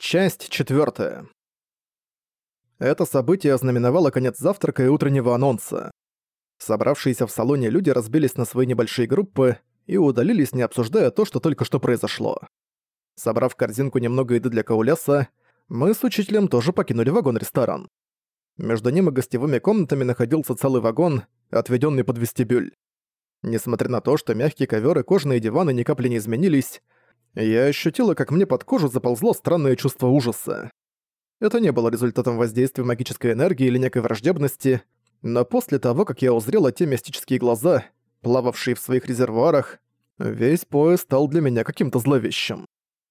Часть четвертая. Это событие ознаменовало конец завтрака и утреннего анонса. Собравшиеся в салоне люди разбились на свои небольшие группы и удалились, не обсуждая то, что только что произошло. Собрав корзинку немного еды для Кауляса, мы с учителем тоже покинули вагон-ресторан. Между ним и гостевыми комнатами находился целый вагон, отведенный под вестибюль. Несмотря на то, что мягкие ковер и кожаные диваны ни капли не изменились, я ощутила, как мне под кожу заползло странное чувство ужаса. Это не было результатом воздействия магической энергии или некой враждебности, но после того, как я узрела те мистические глаза, плававшие в своих резервуарах, весь пояс стал для меня каким-то зловещим.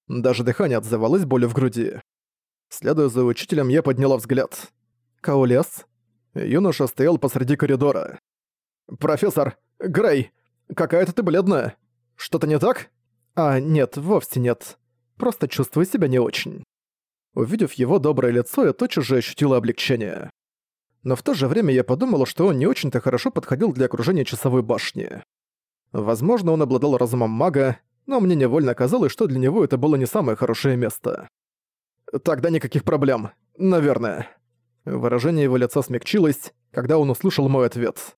Даже дыхание отзывалось болью в груди. Следуя за учителем, я подняла взгляд. «Каолес?» Юноша стоял посреди коридора. «Профессор! Грей! Какая-то ты бледная! Что-то не так?» А, нет, вовсе нет. Просто чувствую себя не очень. Увидев его доброе лицо, я тотчас же ощутила облегчение. Но в то же время я подумала, что он не очень-то хорошо подходил для окружения часовой башни. Возможно, он обладал разумом мага, но мне невольно казалось, что для него это было не самое хорошее место. «Тогда никаких проблем. Наверное». Выражение его лица смягчилось, когда он услышал мой ответ.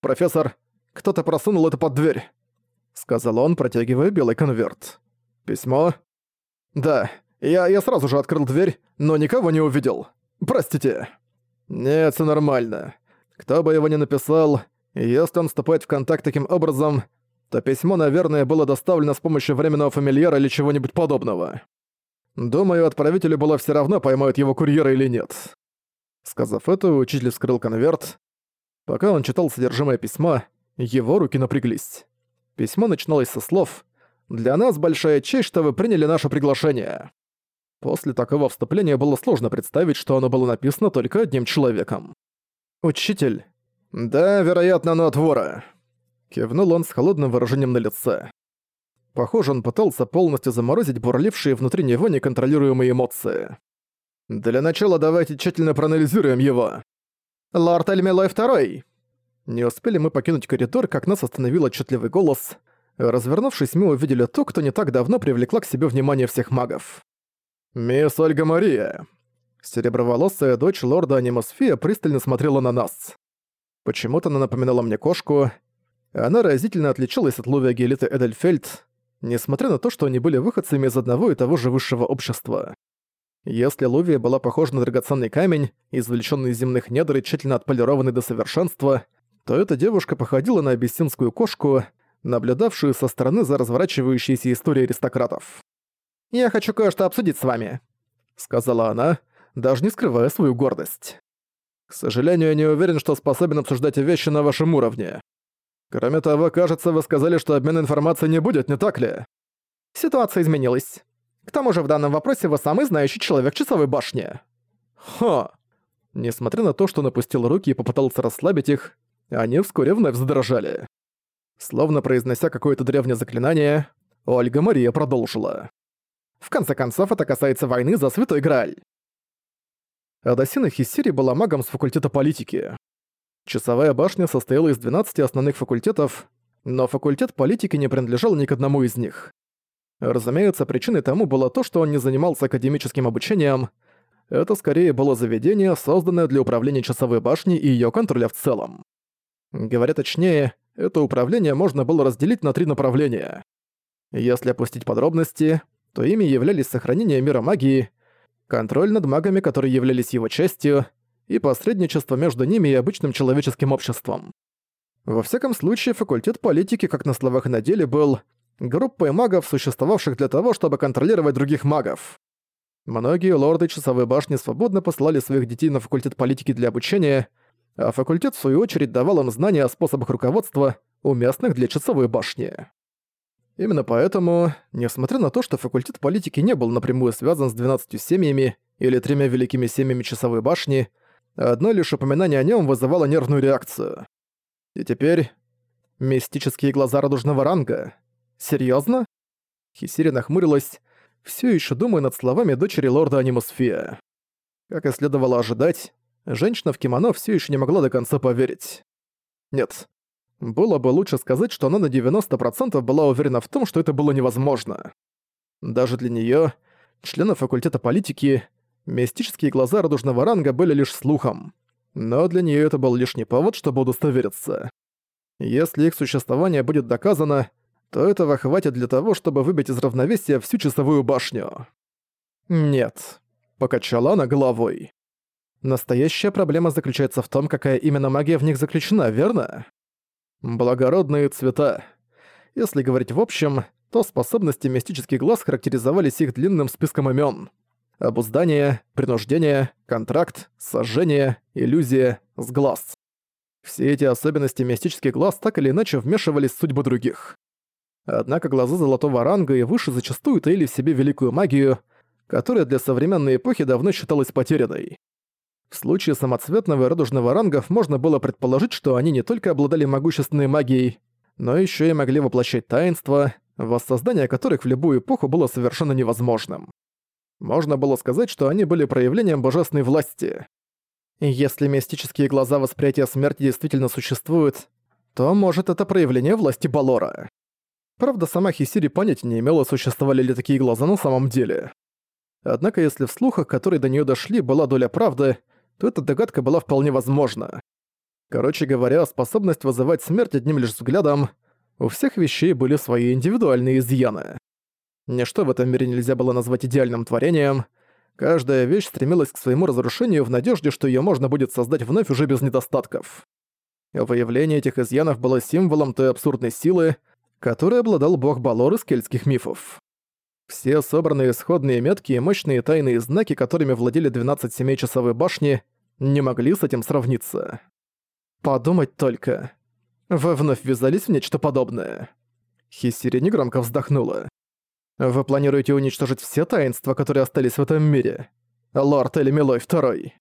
«Профессор, кто-то просунул это под дверь сказал он, протягивая белый конверт. «Письмо?» «Да, я, я сразу же открыл дверь, но никого не увидел. Простите». «Нет, все нормально. Кто бы его ни написал, если он вступает в контакт таким образом, то письмо, наверное, было доставлено с помощью временного фамильяра или чего-нибудь подобного. Думаю, отправителю было все равно, поймают его курьера или нет». Сказав это, учитель вскрыл конверт. Пока он читал содержимое письма, его руки напряглись. Письмо начиналось со слов «Для нас большая честь, что вы приняли наше приглашение». После такого вступления было сложно представить, что оно было написано только одним человеком. «Учитель». «Да, вероятно, оно от вора». Кивнул он с холодным выражением на лице. Похоже, он пытался полностью заморозить бурлившие внутри него неконтролируемые эмоции. «Для начала давайте тщательно проанализируем его». «Лорд Эльмилой Второй!» Не успели мы покинуть коридор, как нас остановил отчетливый голос. Развернувшись, мы увидели ту, кто не так давно привлекла к себе внимание всех магов. «Мисс Ольга Мария!» Сереброволосая дочь лорда Анимосфия пристально смотрела на нас. Почему-то она напоминала мне кошку. Она разительно отличалась от Лувия Гелита Эдельфельд, несмотря на то, что они были выходцами из одного и того же высшего общества. Если Лувия была похожа на драгоценный камень, извлеченный из земных недр и тщательно отполированный до совершенства, то эта девушка походила на абиссинскую кошку, наблюдавшую со стороны за разворачивающейся историей аристократов. «Я хочу кое-что обсудить с вами», — сказала она, даже не скрывая свою гордость. «К сожалению, я не уверен, что способен обсуждать вещи на вашем уровне. Кроме того, кажется, вы сказали, что обмен информацией не будет, не так ли?» «Ситуация изменилась. К тому же в данном вопросе вы самый знающий человек часовой башни». «Ха!» Несмотря на то, что он опустил руки и попытался расслабить их, они вскоре вновь задрожали. Словно произнося какое-то древнее заклинание, Ольга Мария продолжила. В конце концов, это касается войны за Святой Грааль. Адасина Хиссири была магом с факультета политики. Часовая башня состояла из 12 основных факультетов, но факультет политики не принадлежал ни к одному из них. Разумеется, причиной тому было то, что он не занимался академическим обучением. Это скорее было заведение, созданное для управления часовой башней и её контроля в целом. Говоря точнее, это управление можно было разделить на три направления. Если опустить подробности, то ими являлись сохранение мира магии, контроль над магами, которые являлись его частью, и посредничество между ними и обычным человеческим обществом. Во всяком случае, факультет политики как на словах и на деле был группой магов, существовавших для того, чтобы контролировать других магов. Многие лорды Часовой Башни свободно посылали своих детей на факультет политики для обучения, а факультет в свою очередь давал им знания о способах руководства, уместных для часовой башни. Именно поэтому, несмотря на то, что факультет политики не был напрямую связан с 12 семьями или тремя великими семьями часовой башни, одно лишь упоминание о нем вызывало нервную реакцию. И теперь... Мистические глаза радужного ранга? Серьезно? Хисири нахмурилась, все еще думая над словами дочери лорда Анимусфия. Как и следовало ожидать, женщина в кимоно все еще не могла до конца поверить. Нет. Было бы лучше сказать, что она на 90% была уверена в том, что это было невозможно. Даже для нее, члена факультета политики, мистические глаза радужного ранга были лишь слухом. Но для нее это был лишний повод, чтобы удостовериться. Если их существование будет доказано, то этого хватит для того, чтобы выбить из равновесия всю часовую башню. Нет, покачала она головой. Настоящая проблема заключается в том, какая именно магия в них заключена, верно? Благородные цвета. Если говорить в общем, то способности мистических глаз характеризовались их длинным списком имен: Обуздание, принуждение, контракт, сожжение, иллюзия, сглаз. Все эти особенности мистических глаз так или иначе вмешивались в судьбы других. Однако глаза золотого ранга и выше зачастую таили в себе великую магию, которая для современной эпохи давно считалась потерянной. В случае самоцветного и радужного рангов можно было предположить, что они не только обладали могущественной магией, но еще и могли воплощать таинства, воссоздание которых в любую эпоху было совершенно невозможным. Можно было сказать, что они были проявлением божественной власти. Если мистические глаза восприятия смерти действительно существуют, то, может, это проявление власти Балора. Правда, сама Хисири понятия не имела, существовали ли такие глаза на самом деле. Однако, если в слухах, которые до нее дошли, была доля правды, то эта догадка была вполне возможна. Короче говоря, способность вызывать смерть одним лишь взглядом, у всех вещей были свои индивидуальные изъяны. Ничто в этом мире нельзя было назвать идеальным творением. Каждая вещь стремилась к своему разрушению в надежде, что ее можно будет создать вновь уже без недостатков. Выявление этих изъянов было символом той абсурдной силы, которой обладал бог Балор из кельтских мифов. Все собранные исходные метки и мощные тайные знаки, которыми владели 12 семей часовой башни, не могли с этим сравниться. Подумать только. Вы вновь ввязались в нечто подобное. Хиссири негромко вздохнула. Вы планируете уничтожить все таинства, которые остались в этом мире? Лорд или Милой Второй?